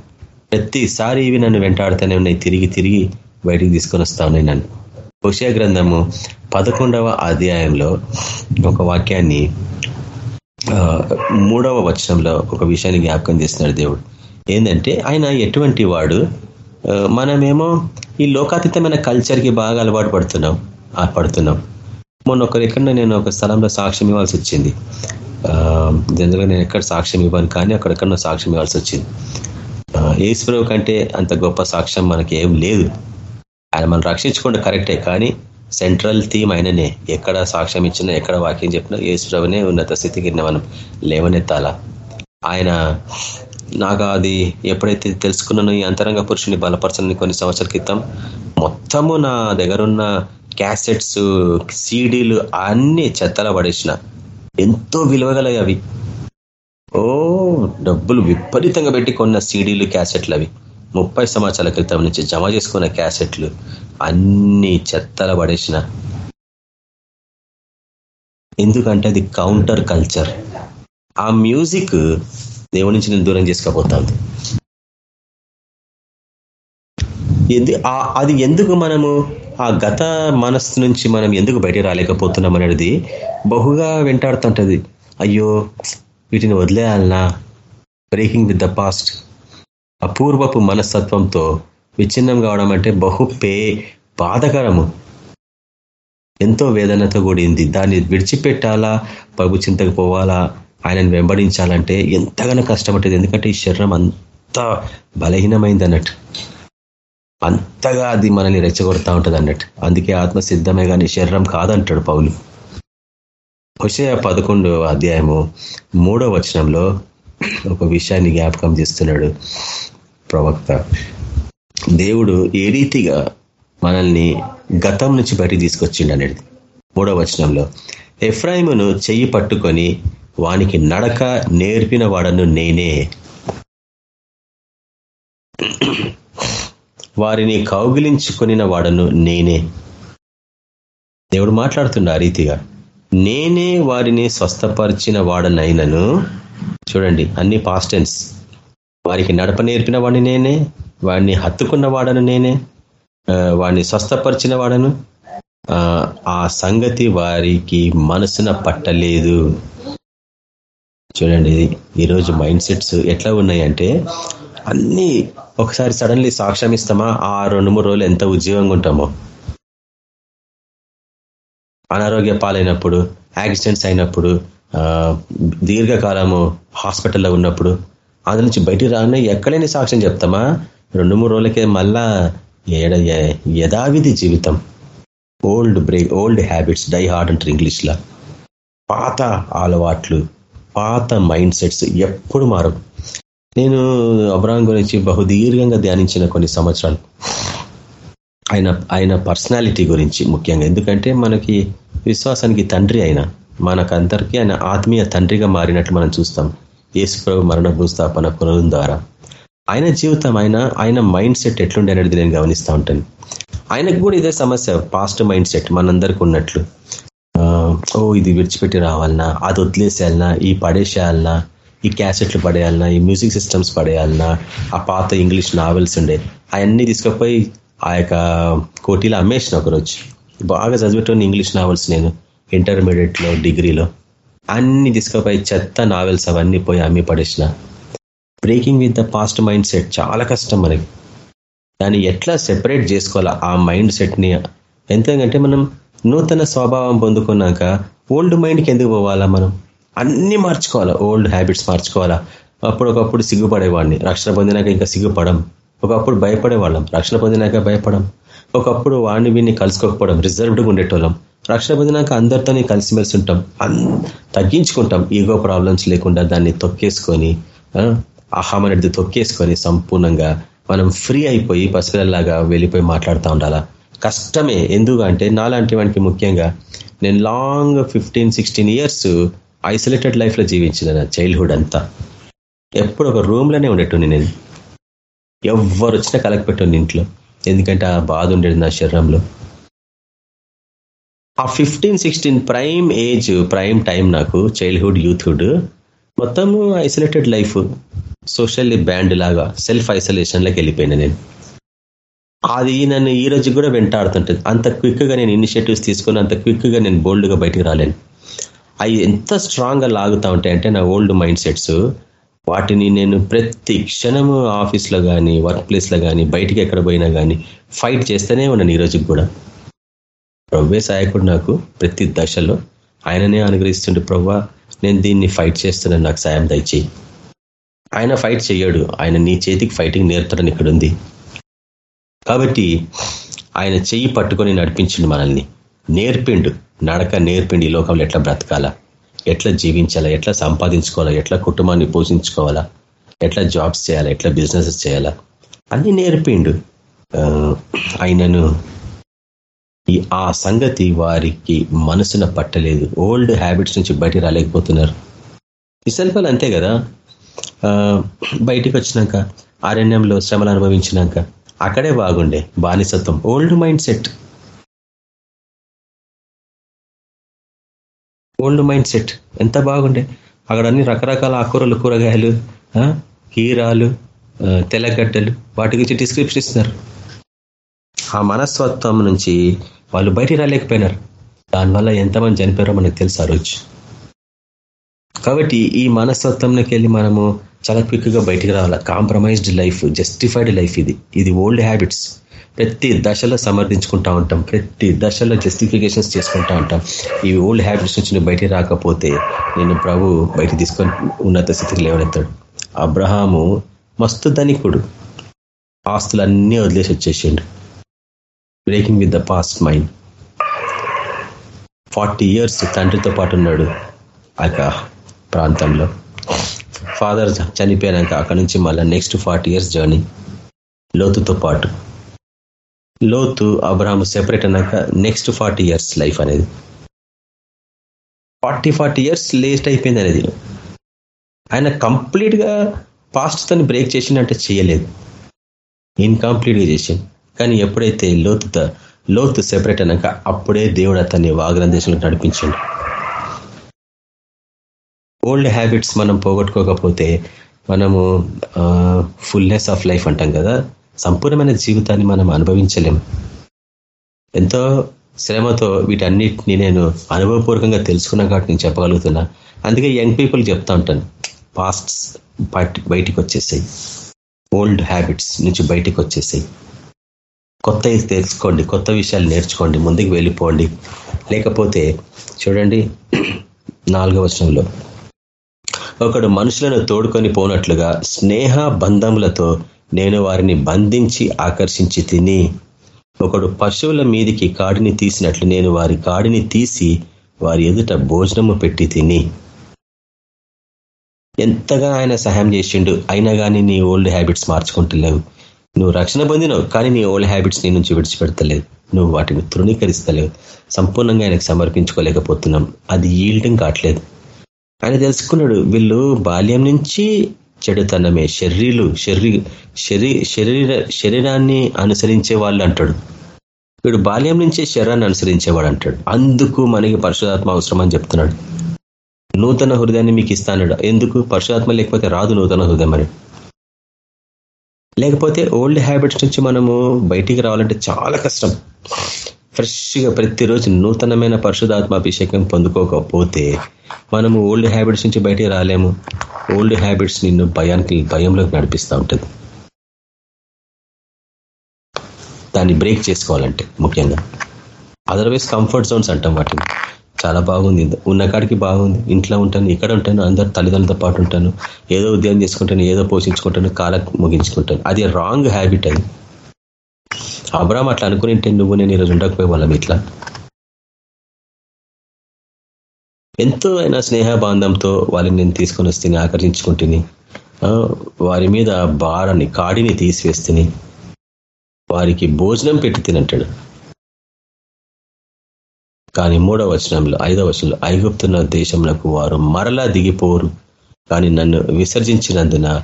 ప్రతిసారి ఇవి నన్ను వెంటాడుతూనే ఉన్నాయి తిరిగి తిరిగి బయటికి తీసుకొని వస్తూ ఉన్నాయి నన్ను. హుషయ గ్రంథము పదకొండవ అధ్యాయంలో ఒక వాక్యాన్ని మూడవ వచనంలో ఒక విషయాన్ని జ్ఞాపకం చేస్తున్నాడు దేవుడు. ఏంటంటే ఆయన ఎటువంటి వాడు? మనమేమో ఈ లోకాతీతమైన కల్చర్కి బాగా అలవాటు పడుతున్నాం పడుతున్నాం మొన్న ఒకరు ఎక్కడ నేను ఒక స్థలంలో సాక్ష్యం ఇవ్వాల్సి వచ్చింది. జనరల్గా నేను ఎక్కడ సాక్ష్యం ఇవ్వను కానీ అక్కడెక్కడ సాక్ష్యం ఇవ్వాల్సి వచ్చింది. ఏసుప్రభు కంటే అంత గొప్ప సాక్ష్యం మనకి ఏం లేదు. ఆయన మనం రక్షించుకుంటే కరెక్టే కానీ సెంట్రల్ థీమ్ ఆయననే ఎక్కడ సాక్ష్యం ఇచ్చినా ఎక్కడ వాక్యం చెప్పినా ఏసుప్రభునే ఉన్నత స్థితికి మనం లేవనెత్తాలా ఆయన నాకు అది ఎప్పుడైతే తెలుసుకున్నానో ఈ అంతరంగ పురుషుని బలపరచని కొన్ని సంవత్సరాల క్రితం మొత్తము నా దగ్గర ఉన్న క్యాసెట్స్ సీడీలు అన్ని చెత్తల పడేసిన. ఎంతో విలువగలవి అవి. ఓ డబ్బులు విపరీతంగా పెట్టి కొన్న సీడీలు క్యాసెట్లు అవి ముప్పై సంవత్సరాల క్రితం నుంచి జమ చేసుకున్న క్యాసెట్లు అన్ని చెత్తల పడేసిన. ఎందుకంటే అది కౌంటర్ కల్చర్. ఆ మ్యూజిక్ దేవుడి నుంచి నేను దూరం చేసుకపోతాను అది ఎందుకు మనము ఆ గత మనస్సు నుంచి మనం ఎందుకు బయట రాలేకపోతున్నాం అనేది బహుగా వెంటాడుతుంటది. అయ్యో వీటిని వదిలేయాలనా? బ్రేకింగ్ విత్ ద పాస్ట్ అపూర్వపు మనస్తత్వంతో విచ్ఛిన్నం కావడం అంటే బహు పే బాధకరము. ఎంతో వేదనతో కూడింది. దాన్ని విడిచిపెట్టాలా? ప్రభు చింతకు పోవాలా? ఆయనను వెంబడించాలంటే ఎంతగానో కష్టపడుతుంది ఎందుకంటే ఈ శరీరం అంత బలహీనమైంది అన్నట్టు. అంతగా అది మనల్ని రెచ్చగొడతా ఉంటుంది అన్నట్టు. అందుకే ఆత్మ సిద్ధమే కానీ శరీరం కాదంటాడు పౌలు. హుషయ పదకొండవ అధ్యాయము మూడో వచనంలో ఒక విషయాన్ని జ్ఞాపకం చేస్తున్నాడు ప్రవక్త. దేవుడు ఏ రీతిగా మనల్ని గతం నుంచి బయటికి తీసుకొచ్చిండు అనేది మూడో వచనంలో. ఎఫ్రాయిమును చెయ్యి పట్టుకొని వానికి నడక నేర్పిన వాడను నేనే. వారిని కౌగిలించుకొనిన వాడను నేనే. దేవుడు మాట్లాడుతున్నా ఆ రీతిగా నేనే వారిని స్వస్థపరిచిన వాడనైనను చూడండి అన్ని పాస్టెన్స్ వారికి నడప నేర్పిన వాడిని నేనే వాడిని హత్తుకున్న వాడను నేనే వాడిని స్వస్థపరిచిన వాడను. ఆ సంగతి వారికి మనసున పట్టలేదు. చూడండి ఈరోజు మైండ్ సెట్స్ ఎట్లా ఉన్నాయంటే అన్నీ ఒకసారి సడన్లీ సాక్ష్యం ఇస్తామా? ఆ రెండు మూడు రోజులు ఎంత ఉద్యోగంగా ఉంటామో. అనారోగ్య పాలైనప్పుడు యాక్సిడెంట్స్ అయినప్పుడు దీర్ఘకాలము హాస్పిటల్లో ఉన్నప్పుడు అందు నుంచి బయటికి రాగానే ఎక్కడైనా సాక్ష్యం చెప్తామా? రెండు మూడు రోజులకే మళ్ళా ఏడ యథావిధి జీవితం. Old break old habits die hard అంటారు ఇంగ్లీష్లో. పాత అలవాట్లు పాత మైండ్ సెట్స్ ఎప్పుడు మారు నేను అబ్రాహం గురించి బహుదీర్ఘంగా ధ్యానించిన కొన్ని సంవత్సరాలు. ఆయన ఆయన పర్సనాలిటీ గురించి ముఖ్యంగా. ఎందుకంటే మనకి విశ్వాసానికి తండ్రి ఆయన. మనకందరికీ ఆయన ఆత్మీయ తండ్రిగా మారినట్లు మనం చూస్తాం. యేసుప్రభు మరణ భూస్థాపన పునరుం ద్వారా. ఆయన జీవితం ఆయన ఆయన మైండ్ సెట్ ఎట్లుండే అనేది నేను గమనిస్తూ ఉంటాను. ఆయనకు కూడా ఇదే సమస్య పాస్ట్ మైండ్ సెట్ మనందరికీ ఉన్నట్లు. ఓ ఇది విడిచిపెట్టి రావాలనా అది వదిలేసేయాలనా ఈ పడేసేయాలనా ఈ క్యాసెట్లు పడేయాలనా ఈ మ్యూజిక్ సిస్టమ్స్ పడేయాలనా ఆ పాత ఇంగ్లీష్ నావెల్స్ ఉండే అవన్నీ తీసుకుపోయి ఆ యొక్క కోటీలో అమ్మేసిన ఒకరోజు. బాగా చదివేటోని ఇంగ్లీష్ నావెల్స్ నేను. ఇంటర్మీడియట్లో డిగ్రీలో. అన్ని తీసుకుపోయి చెత్త నావెల్స్ అవన్నీ పోయి అమ్మి పడేసిన. Breaking with the past mindset చాలా కష్టం మనకి దాన్ని ఎట్లా సెపరేట్ చేసుకోవాలా? ఆ మైండ్ సెట్ని ఎంతకంటే మనం నూతన స్వభావం పొందుకున్నాక ఓల్డ్ మైండ్కి ఎందుకు పోవాలా మనం? అన్నీ మార్చుకోవాలా? Old habits మార్చుకోవాలా? అప్పుడు ఒకప్పుడు సిగ్గుపడేవాడిని. రక్షణ పొందినాక ఇంకా సిగ్గుపడం. ఒకప్పుడు భయపడేవాళ్ళం. రక్షణ పొందినాక భయపడం. ఒకప్పుడు వాడిని వీడిని కలుసుకోకపోవడం. రిజర్వ్డ్గా ఉండేటోళ్ళం. రక్షణ పొందినాక అందరితోనే కలిసిమెలిసి ఉంటాం. తగ్గించుకుంటాం. ఈగో ప్రాబ్లమ్స్ లేకుండా దాన్ని తొక్కేసుకొని అహం అనేది తొక్కేసుకొని సంపూర్ణంగా మనం ఫ్రీ అయిపోయి పసిపిల్లలాగా వెళ్ళిపోయి మాట్లాడుతూ ఉండాలా? కష్టమే. ఎందుకు అంటే నాలాంటి వానికి ముఖ్యంగా నేను long fifteen sixteen years isolated లైఫ్లో జీవించిన నా చైల్డ్హుడ్ అంతా. ఎప్పుడు ఒక రూమ్లోనే ఉండేటండి నేను. ఎవరు వచ్చినా కలగపెట్టండి ఇంట్లో. ఎందుకంటే ఆ బాధ ఉండేది నా శరీరంలో. ఆ fifteen sixteen prime age prime time నాకు చైల్డ్హుడ్ యూత్హుడ్ మొత్తము ఐసోలేటెడ్ లైఫ్ సోషల్లీ బ్యాండ్ లాగా సెల్ఫ్ ఐసోలేషన్లోకి వెళ్ళిపోయినా నేను. అది నన్ను ఈ రోజు కూడా వెంటాడుతుంటుంది. అంత క్విక్గా నేను ఇనిషియేటివ్స్ తీసుకుని అంత క్విక్గా నేను బోల్డ్గా బయటికి రాలేను. అవి ఎంత స్ట్రాంగ్గా లాగుతూ ఉంటాయంటే నా ఓల్డ్ మైండ్ సెట్స్ వాటిని నేను ప్రతి క్షణము ఆఫీస్లో కానీ వర్క్ ప్లేస్లో కానీ బయటికి ఎక్కడ పోయినా కానీ ఫైట్ చేస్తూనే ఉన్నాను ఈ రోజుకి కూడా. ప్రవ్వే సాయకుడు నాకు ప్రతి దశలో. ఆయననే అనుగ్రహిస్తుండే ప్రవ్వా నేను దీన్ని ఫైట్ చేస్తున్నాను నాకు సాయం దయచేయి. ఆయన ఫైట్ చేయడు ఆయన నీ చేతికి ఫైటింగ్ నేర్పడని ఇక్కడ ఉంది. కాబట్టి ఆయన చెయ్యి పట్టుకొని నడిపించిండు మనల్ని. నేర్పిండు. నడక నేర్పిండి ఈ లోకంలో ఎట్లా బ్రతకాలా? ఎట్లా జీవించాలా? ఎట్లా సంపాదించుకోవాలా? ఎట్లా కుటుంబాన్ని పోషించుకోవాలా? ఎట్లా జాబ్స్ చేయాలా? ఎట్లా బిజినెసెస్ చేయాలా? అన్నీ నేర్పిండు. ఆయనను ఈ ఆ సంగతి వారికి మనసున పట్టలేదు. ఓల్డ్ హ్యాబిట్స్ నుంచి బయట రాలేకపోతున్నారు. ఈ అంతే కదా? బయటికి వచ్చినాక అరణ్యంలో శ్రమలు అనుభవించినాక అక్కడే బాగుండే బానిసత్వం old mind set. Old mind set ఎంత బాగుండే. అక్కడ అన్ని రకరకాల ఆకూరలు కూరగాయలు కీరాలు తెల్లగడ్డలు వాటి గురించి డిస్క్రిప్షన్ ఇస్తున్నారు. ఆ మనస్తత్వం నుంచి వాళ్ళు బయటికి రాలేకపోయినారు. దానివల్ల ఎంతమంది చనిపోయారో మనకు తెలుసు ఆ రోజు. కాబట్టి ఈ మనస్తత్వంలోకి వెళ్ళి మనము చాలా క్విక్గా బయటికి రావాలి? కాంప్రమైజ్డ్ లైఫ్ జస్టిఫైడ్ లైఫ్ ఇది. ఇది ఓల్డ్ హ్యాబిట్స్ ప్రతి దశలో సమర్థించుకుంటా ఉంటాం. ప్రతి దశలో జస్టిఫికేషన్స్ చేసుకుంటా ఉంటాం. ఈ ఓల్డ్ హ్యాబిట్స్ నుంచి నువ్వు బయటికి రాకపోతే నేను ప్రభు బయట తీసుకొని ఉన్నత స్థితికి లేవనెత్తాడు. అబ్రహాము మస్తు ధనికుడు. ఆస్తులన్నీ వదిలేసి వచ్చేసిండు. Breaking with the past mind forty years తండ్రితో పాటు ఉన్నాడు ఆ ప్రాంతంలో. ఫాదర్ చనిపోయాక అక్కడ నుంచి మళ్ళీ నెక్స్ట్ ఫార్టీ ఇయర్స్ జర్నీ లోతుతో పాటు. లోతు అబ్రాహం సెపరేట్ అన్నాక నెక్స్ట్ ఫార్టీ ఇయర్స్ లైఫ్ అనేది. ఫార్టీ ఫార్టీ ఇయర్స్ లేస్ట్ అయిపోయింది అనేది. ఆయన కంప్లీట్గా పాస్ట్ తను బ్రేక్ చేసిందంటే చేయలేదు. ఇన్కంప్లీట్గా చేసింది కానీ ఎప్పుడైతే లోతు లోతు సెపరేట్ అయినాక అప్పుడే దేవుడు అతన్ని వాగ్రందేశంలో నడిపించండి. ఓల్డ్ హ్యాబిట్స్ మనం పోగొట్టుకోకపోతే మనము ఫుల్నెస్ ఆఫ్ లైఫ్ అంటాం కదా. సంపూర్ణమైన జీవితాన్ని మనం అనుభవించలేం. ఎంతో శ్రమతో వీటన్నిటిని నేను అనుభవపూర్వకంగా తెలుసుకున్నా కాబట్టి నేను చెప్పగలుగుతున్నా. అందుకే యంగ్ పీపుల్ చెప్తా ఉంటాను. పాస్ట్స్ బయటికి వచ్చేసాయి. ఓల్డ్ హ్యాబిట్స్ నుంచి బయటికి వచ్చేసాయి. కొత్త తెలుసుకోండి కొత్త విషయాలు నేర్చుకోండి ముందుకు వెళ్ళిపోండి. లేకపోతే చూడండి నాలుగవ వచనంలో. ఒకడు మనుషులను తోడుకొని పోనట్లుగా స్నేహ బంధములతో నేను వారిని బంధించి ఆకర్షించి తిని ఒకడు పశువుల మీదికి కాడిని తీసినట్లు నేను వారి కాడిని తీసి వారి ఎదుట భోజనము పెట్టి తిని. ఎంతగా ఆయన సహాయం చేసిండు అయినా కానీ నీ ఓల్డ్ హ్యాబిట్స్ మార్చుకుంటలేవు. నువ్వు రక్షణ పొందినవు కానీ నీ ఓల్డ్ హ్యాబిట్స్ నీ నుంచి విడిచిపెడతలేవు నువ్వు వాటిని తృణీకరిస్తలేవు సంపూర్ణంగా ఆయనకు సమర్పించుకోలేకపోతున్నాం. అది ఈల్డింగ్ కావట్లేదు ఆయన తెలుసుకున్నాడు వీళ్ళు బాల్యం నుంచి చెడుతనమే. శరీరులు శరీ శరీర శరీరాన్ని అనుసరించే వాళ్ళు అంటాడు. వీడు బాల్యం నుంచే శరీరాన్ని అనుసరించేవాడు అంటాడు. అందుకు మనకి పరిశుధాత్మ అవసరం అని చెప్తున్నాడు. నూతన హృదయాన్ని మీకు ఇస్తాడు ఎందుకు? పరిశుధాత్మ లేకపోతే రాదు నూతన హృదయం అని లేకపోతే ఓల్డ్ హ్యాబిట్స్ నుంచి మనము బయటికి రావాలంటే చాలా కష్టం. ఫ్రెష్గా ప్రతిరోజు నూతనమైన పరిశుధాత్మ అభిషేకం పొందుకోకపోతే మనము ఓల్డ్ హ్యాబిట్స్ నుంచి బయటికి రాలేము. ఓల్డ్ హ్యాబిట్స్ నిన్ను భయానికి భయంలోకి నడిపిస్తూ ఉంటుంది. దాన్ని బ్రేక్ చేసుకోవాలంటే ముఖ్యంగా. అదర్వైజ్ కంఫర్ట్ జోన్స్ అంటాం వాటిని. చాలా బాగుంది. ఉన్న కాడికి బాగుంది. ఇంట్లో ఉంటాను ఇక్కడ ఉంటాను అందరు తల్లిదండ్రులతో పాటు ఉంటాను. ఏదో ఉద్యోగం చేసుకుంటాను ఏదో పోషించుకుంటాను కాలం ముగించుకుంటాను. అది రాంగ్ హ్యాబిట్ అది. అబ్రామ్ అట్లా అనుకుని నువ్వు నేను ఈరోజు ఉండకపోయే వాళ్ళం ఇట్లా. ఎంతో అయినా స్నేహ బాంధంతో వాళ్ళని నేను తీసుకొని వస్తే ఆకర్షించుకుంటుని వారి మీద భారాన్ని కాడిని తీసివేస్తుని వారికి భోజనం పెట్టి తినంటాడు. కానీ మూడవ వచనంలో ఐదవ వచనంలో ఐగుప్తున్న దేశంలో వారు మరలా దిగిపోరు. కానీ నన్ను విసర్జించినందున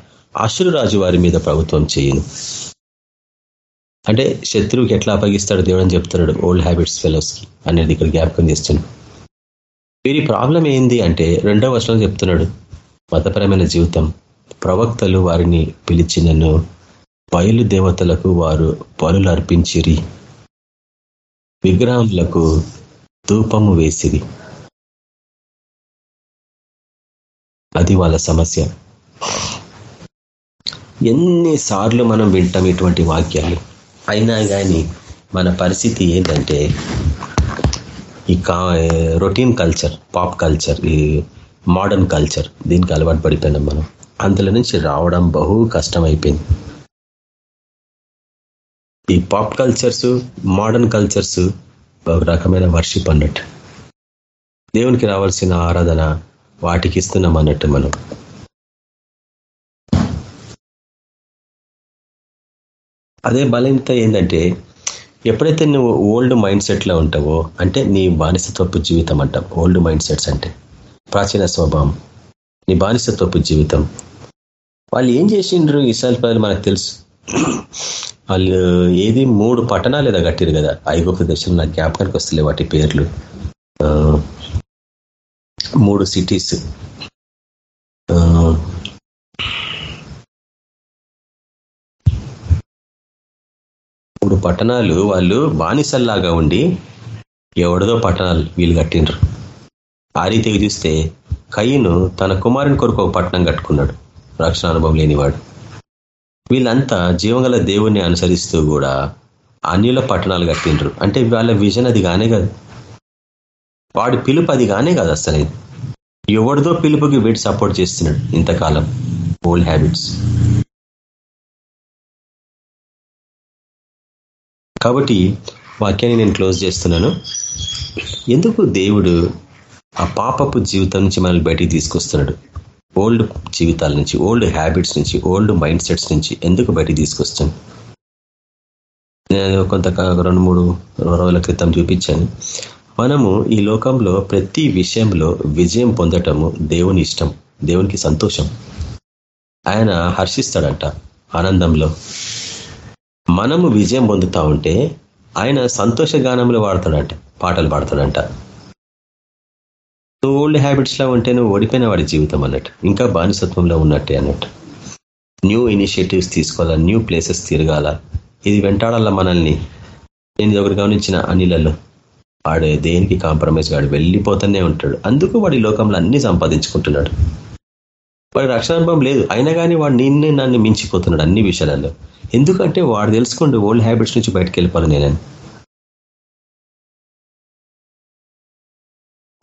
రాజు వారి మీద ప్రభుత్వం చేయను. అంటే శత్రువుకి ఎట్లా అప్పగిస్తాడు దేవుడు అని చెప్తున్నాడు ఓల్డ్ హ్యాబిట్స్ ఫెలోస్కి అనేది ఇక్కడ జ్ఞాపకం చేస్తున్నాడు. వీరి ప్రాబ్లం ఏంది అంటే రెండవ వర్షంలో చెప్తున్నాడు మతపరమైన జీవితం ప్రవక్తలు వారిని పిలిచి నన్ను బయలు దేవతలకు వారు పనులు అర్పించిరి. విగ్రహములకు ధూపము వేసిరి. అది వాళ్ళ సమస్య. ఎన్నిసార్లు మనం వింటాం ఇటువంటి వాక్యాలు? అయినా కానీ మన పరిస్థితి ఏంటంటే ఈ కా రొటీన్ కల్చర్ పాప్ కల్చర్ ఈ మోడర్న్ కల్చర్ దీనికి అలవాటు పడిపోయినాం మనం. అందులో నుంచి రావడం బహు కష్టం అయిపోయింది ఈ పాప్ కల్చర్స్ మోడర్న్ కల్చర్స్ ఒక రకమైన వర్షిప్ అన్నట్టు. దేవునికి రావాల్సిన ఆరాధన వాటికి ఇస్తున్నాం అన్నట్టు మనం. అదే బలహీనత ఏంటంటే ఎప్పుడైతే నువ్వు ఓల్డ్ మైండ్ సెట్లో ఉంటావో అంటే నీ బానిసత్వపు జీవితం అంటాం. ఓల్డ్ మైండ్ సెట్స్ అంటే ప్రాచీన స్వభావం. నీ బానిసత్వపు జీవితం. వాళ్ళు ఏం చేసిండ్రు? ఇసాల్ ప్రజలు మనకు తెలుసు. వాళ్ళు ఏది మూడు పట్టణాలు ఏదో కట్టారు కదా. ఐగోప దేశం నా జ్ఞాపకానికి వస్తలే వాటి పేర్లు. మూడు సిటీస్ మూడు పట్టణాలు వాళ్ళు బానిసల్లాగా ఉండి ఎవడదో పట్టణాలు వీళ్ళు కట్టిండ్రు. ఆ రీతికి చూస్తే కయ్యను తన కుమారుని కొరకు ఒక పట్టణం కట్టుకున్నాడు. రక్షణ అనుభవం లేనివాడు. వీళ్ళంతా జీవంగల దేవుణ్ణి అనుసరిస్తూ కూడా అన్యుల పట్టణాలు కట్టిండ్రు. అంటే వాళ్ళ విజన్ అది కానే కాదు. వాడి పిలుపు అది కానే కాదు అసలు. ఎవరిదో పిలుపుకి వీటి సపోర్ట్ చేస్తున్నాడు ఇంతకాలం. ఓల్డ్ హ్యాబిట్స్ కాబట్టి వాక్యాన్ని నేను క్లోజ్ చేస్తున్నాను. ఎందుకు దేవుడు ఆ పాపపు జీవితం నుంచి మనల్ని బయటికి తీసుకొస్తున్నాడు? ఓల్డ్ జీవితాల నుంచి ఓల్డ్ హ్యాబిట్స్ నుంచి ఓల్డ్ మైండ్ సెట్స్ నుంచి ఎందుకు బయటికి తీసుకొస్తాను నేను కొంత రెండు మూడు రోజుల క్రితం చూపించాను. మనము ఈ లోకంలో ప్రతి విషయంలో విజయం పొందటము దేవుని ఇష్టం దేవునికి సంతోషం. ఆయన హర్షిస్తాడంట ఆనందంలో. మనము విజయం పొందుతా ఉంటే ఆయన సంతోష గానంలో వాడతాడంట పాటలు పాడతాడంట. ఓల్డ్ హ్యాబిట్స్లో ఉంటే నువ్వు ఓడిపోయిన వాడి జీవితం అన్నట్టు. ఇంకా బానిసత్వంలో ఉన్నట్టే అన్నట్టు. న్యూ ఇనిషియేటివ్స్ తీసుకోవాలా న్యూ ప్లేసెస్ తిరగాల? ఇది వెంటాడాల మనల్ని? నేను ఒకరు గమనించిన అనిలలో వాడు దేనికి కాంప్రమైజ్ వాడు వెళ్ళిపోతూనే ఉంటాడు. అందుకు వాడి లోకంలో అన్ని సంపాదించుకుంటున్నాడు. వాడి రక్షణానుభవం లేదు. అయినా కానీ వాడు నిన్నే నన్ను మించిపోతున్నాడు అన్ని విషయాలలో. ఎందుకంటే వాడు తెలుసుకోండి ఓల్డ్ హ్యాబిట్స్ నుంచి బయటకు వెళ్ళిపోవాలి నేనని.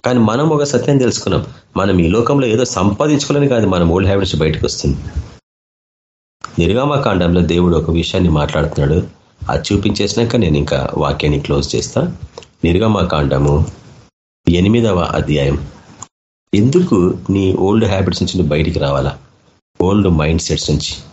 కానీ మనం ఒక సత్యం తెలుసుకున్నాం. మనం ఈ లోకంలో ఏదో సంపాదించుకోవాలని కాదు మనం ఓల్డ్ హ్యాబిట్స్ బయటకు వస్తుంది. నిర్గామకాండంలో దేవుడు ఒక విషయాన్ని మాట్లాడుతున్నాడు. అది చూపించేసినాక నేను ఇంకా వాక్యాన్ని క్లోజ్ చేస్తా. నిర్గమాకాండము ఎనిమిదవ అధ్యాయం. ఎందుకు నీ ఓల్డ్ హ్యాబిట్స్ నుంచి బయటికి రావాలా? ఓల్డ్ మైండ్ సెట్స్ నుంచి.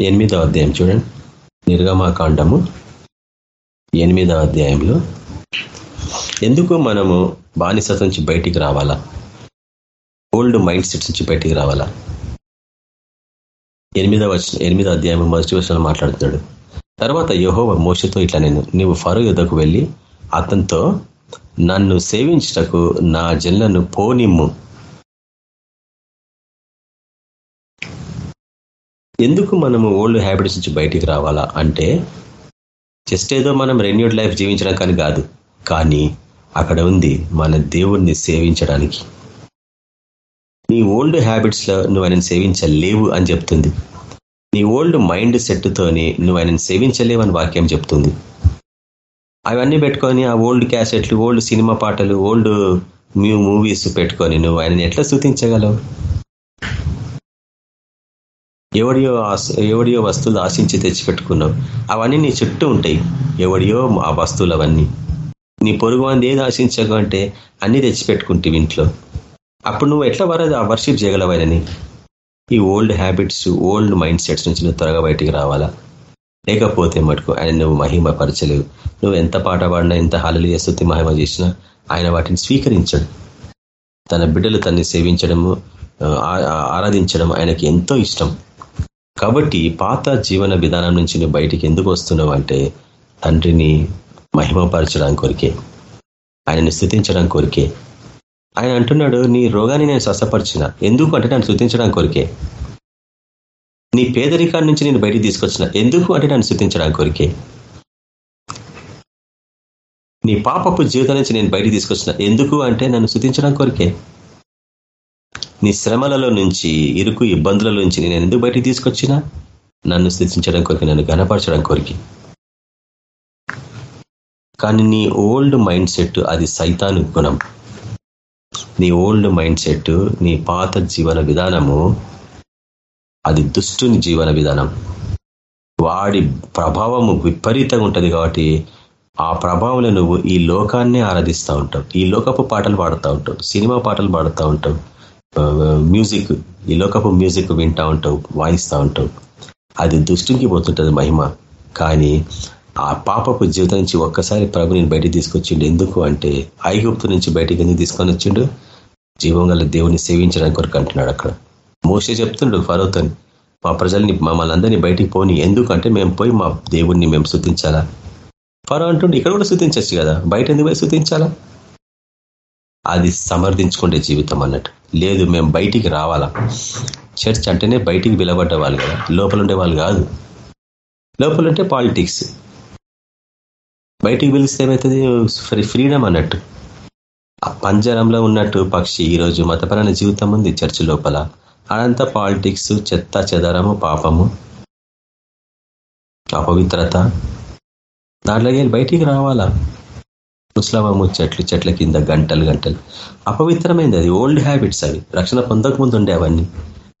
ఎనిమిదో అధ్యాయం చూడండి. నిర్గమాకాండము ఎనిమిదో అధ్యాయంలో. ఎందుకు మనము బానిసత నుంచి బయటికి రావాలా? ఓల్డ్ మైండ్ సెట్స్ నుంచి బయటికి రావాలా? ఎనిమిదవ వచ్చిన ఎనిమిదో అధ్యాయం మొదటి వచ్చిన మాట్లాడుతున్నాడు. తర్వాత యహో మోసతో ఇట్లా నేను నీవు ఫరో యుద్ధకు వెళ్ళి అతనితో నన్ను సేవించటకు నా జన్లను పోనిమ్ము. ఎందుకు మనము ఓల్డ్ హ్యాబిట్స్ నుంచి బయటికి రావాలా అంటే జస్ట్ ఏదో మనం రెన్యూడ్ లైఫ్ జీవించడం కానీ కాదు కానీ అక్కడ ఉంది మన దేవుణ్ణి సేవించడానికి. నీ ఓల్డ్ హ్యాబిట్స్లో నువ్వు ఆయనను సేవించలేవు అని చెప్తుంది. నీ ఓల్డ్ మైండ్ సెట్తోని నువ్వు ఆయనను సేవించలేవు అని వాక్యం చెప్తుంది. అవన్నీ పెట్టుకొని ఆ ఓల్డ్ క్యాసెట్లు ఓల్డ్ సినిమా పాటలు ఓల్డ్ మ్యూ మూవీస్ పెట్టుకొని నువ్వు ఆయనని ఎట్లా స్థుతించగలవు? ఎవడియో ఎవడియో వస్తువులు ఆశించి తెచ్చిపెట్టుకున్నావు? అవన్నీ నీ చుట్టూ ఉంటాయి. ఎవడియో ఆ వస్తువులు అవన్నీ నీ పొరుగు అంది ఏది ఆశించకు అంటే అన్నీ తెచ్చిపెట్టుకుంటే ఇంట్లో. అప్పుడు నువ్వు ఎట్లా వరదు ఆ వర్షిప్ చేయగలవని ఈ old habits old mind sets నుంచి నువ్వు త్వరగా బయటికి రావాలా? లేకపోతే మటుకు ఆయన నువ్వు మహిమ పరచలేవు నువ్వు ఎంత పాట పాడినా ఎంత హాలలి స్థుతి మహిమ చేసినా ఆయన వాటిని స్వీకరించడు. తన బిడ్డలు తన్ని సేవించడము ఆరాధించడం ఆయనకి ఎంతో ఇష్టం. కాబట్టి పాత జీవన విధానం నుంచి నువ్వు బయటికి ఎందుకు వస్తున్నావు అంటే తండ్రిని మహిమపరచడం కొరికే ఆయనని స్థుతించడం కొరికే. ఆయన అంటున్నాడు నీ రోగాన్ని నేను స్వస్థపరిచిన. ఎందుకు అంటే నన్ను స్థుతించడం కొరికే. నీ పేదరికాన్ని నుంచి నేను బయటికి తీసుకొచ్చిన. ఎందుకు అంటే నన్ను స్థుతించడం కొరికే. నీ పాపపు జీవితం నుంచి నేను బయటికి తీసుకొచ్చిన. ఎందుకు అంటే నన్ను స్థుతించడం కొరికే. నీ శ్రమలలో నుంచి ఇరుకు ఇబ్బందుల నుంచి నేను ఎందుకు బయటికి తీసుకొచ్చినా? నన్ను స్థితించడం కొరికి నన్ను గనపరచడం కొరికి. కానీ నీ ఓల్డ్ మైండ్ సెట్ అది సైతాను గుణం. నీ ఓల్డ్ మైండ్ సెట్ నీ పాత జీవన విధానము అది దుష్టుని జీవన విధానం. వాడి ప్రభావము విపరీతంగా ఉంటుంది కాబట్టి ఆ ప్రభావంలో నువ్వు ఈ లోకాన్నే ఆరాధిస్తూ ఉంటావు. ఈ లోకపు పాటలు పాడుతూ ఉంటావు. సినిమా పాటలు పాడుతూ ఉంటావు. మ్యూజిక్ ఈ లోకపు మ్యూజిక్ వింటా ఉంటావు వాయిస్తూ ఉంటావు అది దుష్టికి పోతుంటుంది మహిమ. కానీ ఆ పాపపు జీవితం నుంచి ఒక్కసారి ప్రభు నేను బయటికి తీసుకొచ్చిండు ఎందుకు అంటే ఐగుప్తు నుంచి బయటికి ఎందుకు తీసుకొని వచ్చిండు? జీవం గల దేవుని సేవించడానికి కొరకు అంటున్నాడు అక్కడ. మోసే చెప్తుండు ఫరోతని మా ప్రజల్ని మమ్మల్ని అందరినీ బయటికి పోని. ఎందుకంటే మేము పోయి మా దేవుణ్ణి మేము శుద్ధించాలా? ఫరో అంటుండే ఇక్కడ కూడా శుద్ధించచ్చు కదా? బయట ఎందుకు పోయి శుద్ధించాలా? అది సమర్థించుకుంటే జీవితం అన్నట్టు. లేదు మేము బయటికి రావాలా? చర్చ్ అంటేనే బయటికి పిలబడ్డ వాళ్ళు కదా. లోపల ఉండే వాళ్ళు కాదు. లోపల ఉంటే పాలిటిక్స్. బయటికి పిలిస్తే ఏమవుతుంది ఫ్రీడమ్ అన్నట్టు. ఆ పంజరంలో ఉన్నట్టు పక్షి ఈరోజు మతపరమైన జీవితం ఉంది చర్చ్ లోపల. అదంతా పాలిటిక్స్ చెత్త చెదరము పాపము. అపవిత్రత. దాంట్లోకి బయటికి రావాలా? ముస్లామము చెట్లు చెట్ల కింద గంటలు గంటలు. అపవిత్రమైంది అది. ఓల్డ్ హ్యాబిట్స్ అవి. రక్షణ పొందక ముందు ఉండే అవన్నీ.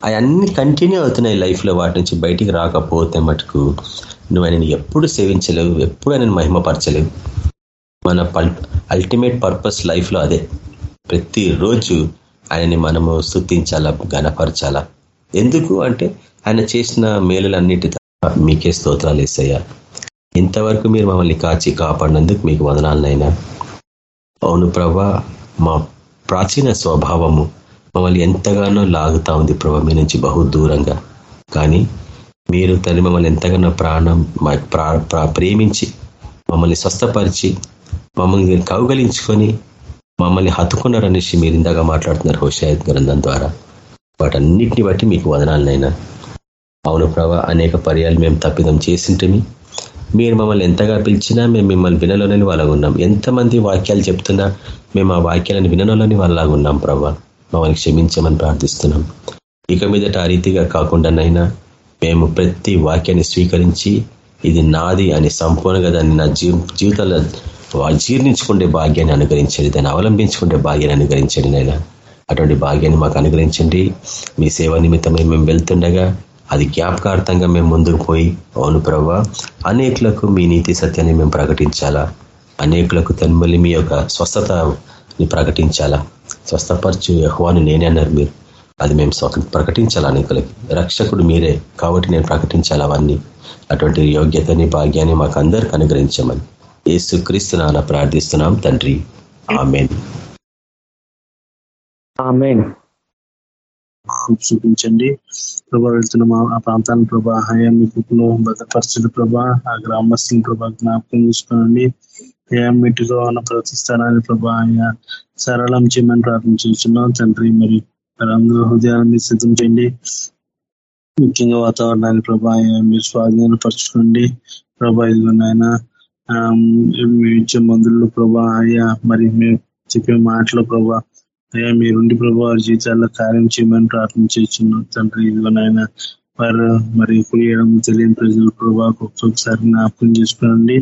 అవన్నీ కంటిన్యూ అవుతున్నాయి లైఫ్లో వాటి నుంచి బయటికి రాకపోతే మటుకు నువ్వు ఆయనని ఎప్పుడు సేవించలేవు ఎప్పుడు ఆయనను మహిమపరచలేవు. మన అల్టిమేట్ పర్పస్ లైఫ్లో అదే. ప్రతిరోజు ఆయనని మనము స్థుతించాలా గనపరచాలా ఎందుకు? అంటే ఆయన చేసిన మేలులన్నిటి మీకే స్తోత్రాలు వేసయ్యా ఇంతవరకు మీరు మమ్మల్ని కాచి కాపాడినందుకు మీకు వదనాలనైనా. అవును ప్రభా మా ప్రాచీన స్వభావము మమ్మల్ని ఎంతగానో లాగుతా ఉంది ప్రభా మీ నుంచి బహు దూరంగా. కానీ మీరు తల్లి మమ్మల్ని ఎంతగానో ప్రాణం ప్రేమించి మమ్మల్ని స్వస్థపరిచి మమ్మల్ని కౌగలించుకొని మమ్మల్ని హత్తుకున్నారనేసి మీరు ఇందాక మాట్లాడుతున్నారు హుషాయత్ గ్రంథం ద్వారా. వాటన్నిటిని బట్టి మీకు వదనాలనైనా. అవును ప్రభా అనేక పర్యాలు మేము తప్పిదం చేసింటమి. మీరు మమ్మల్ని ఎంతగా పిలిచినా మేము మిమ్మల్ని వినలోనని వాళ్ళగా ఉన్నాం. ఎంతమంది వాక్యాలు చెప్తున్నా మేము ఆ వాక్యాలను వినలోని వాళ్ళలాగా ఉన్నాం ప్రభా. మమ్మల్ని క్షమించమని ప్రార్థిస్తున్నాం. ఇక మీదట ఆ రీతిగా కాకుండానైనా మేము ప్రతి వాక్యాన్ని స్వీకరించి ఇది నాది అని సంపూర్ణంగా దాన్ని నా జీవితాల్లో జీర్ణించుకుంటే భాగ్యాన్ని అనుగ్రహించండి. దాన్ని అవలంబించుకుంటే భాగ్యాన్ని అనుగ్రహించండి నైనా అటువంటి భాగ్యాన్ని మాకు అనుగ్రహించండి. మీ సేవ నిమిత్తమై మేము వెళ్తుండగా అది జ్ఞాపకార్థంగా మేము ముందుకు పోయి అవును ప్రభా అనేకులకు మీ నీతి సత్యాన్ని మేము ప్రకటించాలా? అనేకులకు తన్మల్లి మీ యొక్క స్వస్థతని ప్రకటించాలా? స్వస్థపరచు యహ్వాని నేనే అన్నారు మీరు. అది మేము ప్రకటించాలా అనేకులకి? రక్షకుడు మీరే కాబట్టి నేను ప్రకటించాలి అవన్నీ అటువంటి యోగ్యతని భాగ్యాన్ని మాకు అందరికి అనుగ్రహించమని. ఏసు క్రీస్తు ప్రార్థిస్తున్నాం తండ్రి. ఆమెన్. ఆమెన్. చూపించండి. ప్రభా వెళ్తున్న మా ఆ ప్రాంతాలను ప్రభా అయా మీ కుటుంబం భద్రపరచడు ప్రభా. ఆ గ్రామస్తులను ప్రభా జ్ఞాపకం చేసుకోనండి. అయా మీటిలో ఉన్న ప్రతి స్థలాన్ని ప్రభా అయా సరళం చేయమని ప్రార్థించున్నాం తండ్రి మరి అందరూ హృదయాన్ని సిద్ధం చేయండి. ముఖ్యంగా వాతావరణాన్ని ప్రభా మీరు మీరు స్వాధీనపరచుకోండి. ప్రభా ఇదిగో నాయన మేము ఇచ్చే మందులు ప్రభా అయ్యా మరి మేము చెప్పే మాటలు ప్రభా అయ్యా మీరుండి ప్రభు వారి జీవితాల్లో కార్యం చేయమని ప్రార్థన చేస్తున్నాం. తండ్రి ఇదిగో నాయన వారు మరి కుడియడం తెలియని ప్రజలు ప్రభా ఒక్కొక్కసారి జ్ఞాపకం చేసుకోనండి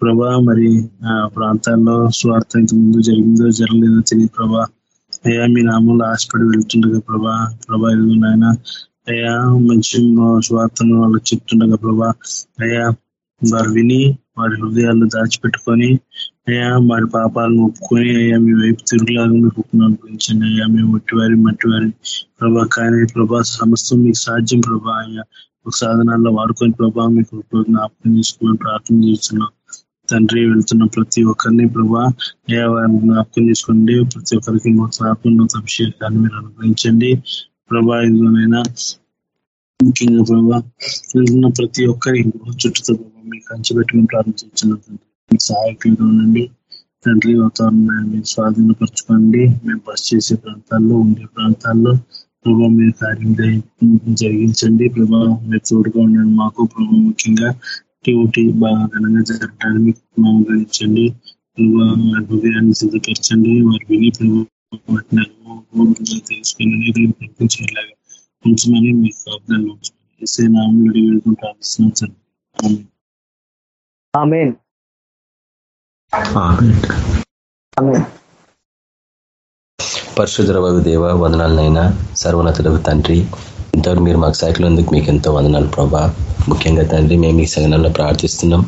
ప్రభా మరి ఆ ప్రాంతాల్లో స్వార్థ ఇంత ముందు జరిగిందో జరగలేదో తెలియదు ప్రభా. అయ్యా మీ నామంలో ఆశపడి వెళ్తుండగా ప్రభా ప్రభా ఇదిగో నాయన అయ్యా మంచి స్వార్థను వాళ్ళకి చెప్తుండగా ప్రభా అయ్యా వారు విని వారి హృదయాల్లో దాచిపెట్టుకొని అయ్యా వారి పాపాలను ఒప్పుకొని అయ్యా మీ వైపు తిరుగులాగా మీకు అనుభవించండి అయ్యా మేము మట్టివారి మట్టివారి. ప్రభా కానీ ప్రభా సమస్తం మీకు సాధ్యం ప్రభా అయ్యా. ఒక సాధనాల్లో వాడుకొని ప్రభా మీకు జ్ఞాపకం చేసుకోమని ప్రార్థన చేస్తున్నాం. తండ్రి వెళ్తున్న ప్రతి ఒక్కరిని ప్రభా అయ్యా వారిని జ్ఞాపకం చేసుకోండి. ప్రతి ఒక్కరికి నూతన ఆత్మ నూతన అభిషేకాన్ని మీరు అనుగ్రహించండి. ప్రభా ఇదిగోనైనా ముఖ్యంగా ప్రభావ వెళ్తున్న ప్రతి ఒక్కరి చుట్టూతో ప్రభావ మీకు కంచి పెట్టుకుని ప్రారంభించిన మీకు సహాయకులుగా ఉండండి తండ్రి వాతావరణాన్ని మీరు స్వాధీనపరచుకోండి. మేము బస్ చేసే ప్రాంతాల్లో ఉండే ప్రాంతాల్లో ప్రభావ మీరు కార్యం జరిగించండి. ప్రభావ మీరు తోడుగా ఉండండి మాకు. ప్రభావ ముఖ్యంగా టీఓటీ బాగా ఘనంగా జరగడానికి మీకు గ్రహించండి హృదయాన్ని సిద్ధపరచండి. వారి విని ప్రభావం తెలుసుకుని ప్రకటించేలాగా ఉంచమని మీకు ప్రార్థనలు ఎస్ఐ నామలు వేడుకుని ప్రార్థిస్తున్నాం సార్ ఆమెన్. దేవ వందనాలనైనా సర్వోన్నతులకు తండ్రి ఇంతవరకు మీరు మాకు సైకిల్ మీకు ఎంతో వందనాలు ప్రభా. ముఖ్యంగా తండ్రి మేము ఈ సగనంలో ప్రార్థిస్తున్నాం.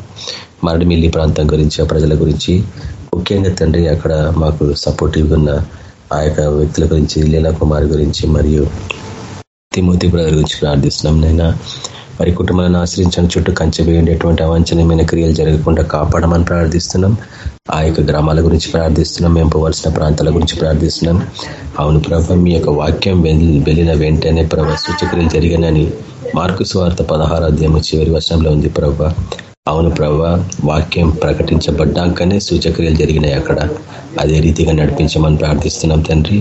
మరడిమిల్లి ప్రాంతం గురించి ఆ ప్రజల గురించి. ముఖ్యంగా తండ్రి అక్కడ మాకు సపోర్టివ్గా ఉన్న ఆ యొక్క వ్యక్తుల గురించి లీలా కుమార్ గురించి మరియు తిమోతి బ్రదర్ గురించి ప్రార్థిస్తున్నాం నైనా మరి కుటుంబాలను ఆశ్రయించని చుట్టూ కంచె ఎటువంటి అవాంఛనీయమైన క్రియలు జరగకుండా కాపాడమని ప్రార్థిస్తున్నాం. ఆ యొక్క గ్రామాల గురించి ప్రార్థిస్తున్నాం. మేము పోవాల్సిన ప్రాంతాల గురించి ప్రార్థిస్తున్నాం. అవును ప్రభ మీ యొక్క వాక్యం వెళ్ళిన వెంటనే ప్రభ సూచక్రియలు జరిగినని మార్కు స్వార్థ పదహారు అధ్యాయం చివరి వర్షంలో ఉంది ప్రభ. అవును ప్రభ వాక్యం ప్రకటించబడ్డాకనే సూచక్రియలు జరిగినాయి అక్కడ. అదే రీతిగా నడిపించమని ప్రార్థిస్తున్నాం తండ్రి.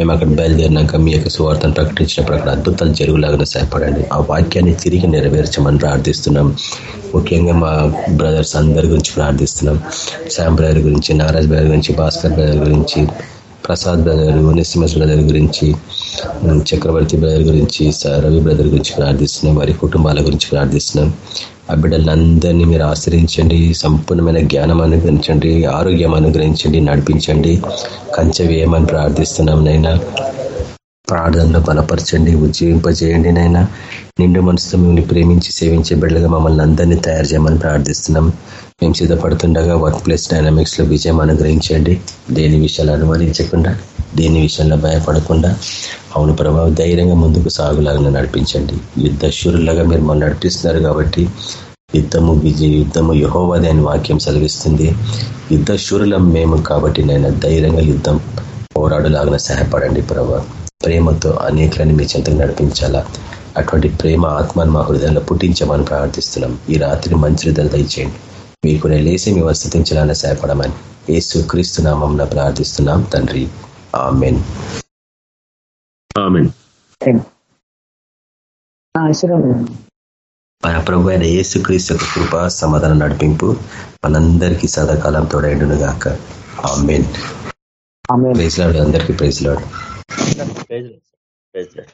మేము అక్కడ బయలుదేరినాక మీ యొక్క సువార్తను ప్రకటించినప్పుడు అక్కడ అద్భుతాలు జరుగులాగా సహాయపడండి. ఆ వాక్యాన్ని తిరిగి నెరవేర్చమని ప్రార్థిస్తున్నాం. ముఖ్యంగా మా బ్రదర్స్ అందరి గురించి ప్రార్థిస్తున్నాం. శామ్ బ్రదర్ గురించి నారాజ్ బ్రదర్ గురించి భాస్కర్ బ్రదర్ గురించి ప్రసాద్ బ్రదర్ నిసిమస్ బ్రదర్ గురించి చక్రవర్తి బ్రదర్ గురించి రవి బ్రదర్ గురించి ప్రార్థిస్తున్నాం వారి కుటుంబాల గురించి ప్రార్థిస్తున్నాం. ఆ బిడ్డలందరినీ మీరు ఆశ్రయించండి సంపూర్ణమైన జ్ఞానం అనుగ్రహించండి ఆరోగ్యం అనుగ్రహించండి నడిపించండి. కంచె వేయమని ప్రార్థిస్తున్నాం నైనా ప్రార్థనలో బలపరచండి ఉజ్జీవింపజేయండి నైనా నిండు మనసుతో మిమ్మల్ని ప్రేమించి సేవించే బిడ్డలుగా మమ్మల్ని అందరినీ తయారు చేయమని ప్రార్థిస్తున్నాం. మేము సిద్ధపడుతుండగా వర్క్ ప్లేస్ డైనామిక్స్లో విజయం అనుగ్రహించండి. దేని విషయాలు అనుమానించకుండా దేని విషయంలో భయపడకుండా అవును ప్రభావ ధైర్యంగా ముందుకు సాగులాగా నడిపించండి. యుద్ధ శూరులాగా మీరు మమ్మల్ని నడిపిస్తున్నారు కాబట్టి యుద్ధము విజయ యుద్ధము యహోవాది అని వాక్యం సెలవిస్తుంది. యుద్ధ శూరులం మేము కాబట్టి నేను ధైర్యంగా యుద్ధం పోరాడులాగా సహాయపడండి ప్రభావ ప్రేమతో అనేకలని మీ చెంతకు నడిపించాలా? అటువంటి ప్రేమ ఆత్మను మా హృదయంలో పుట్టించమని ప్రార్థిస్తున్నాం. ఈ రాత్రి మంచి హృదయాలు దయచేయండి. మీకు నేను లేసి మీ వసతించాలని సహాయపడమని ఏసు క్రీస్తు నామం ప్రార్థిస్తున్నాం తండ్రి. ఆమెన్. మన ప్రభు అయిన యేసు క్రీస్తు కృప సమాధానం నడిపింపు మనందరికీ సదాకాలం తోడైండును గాక ఆమెన్. అందరికీ praise lord praise lord. Praise lord.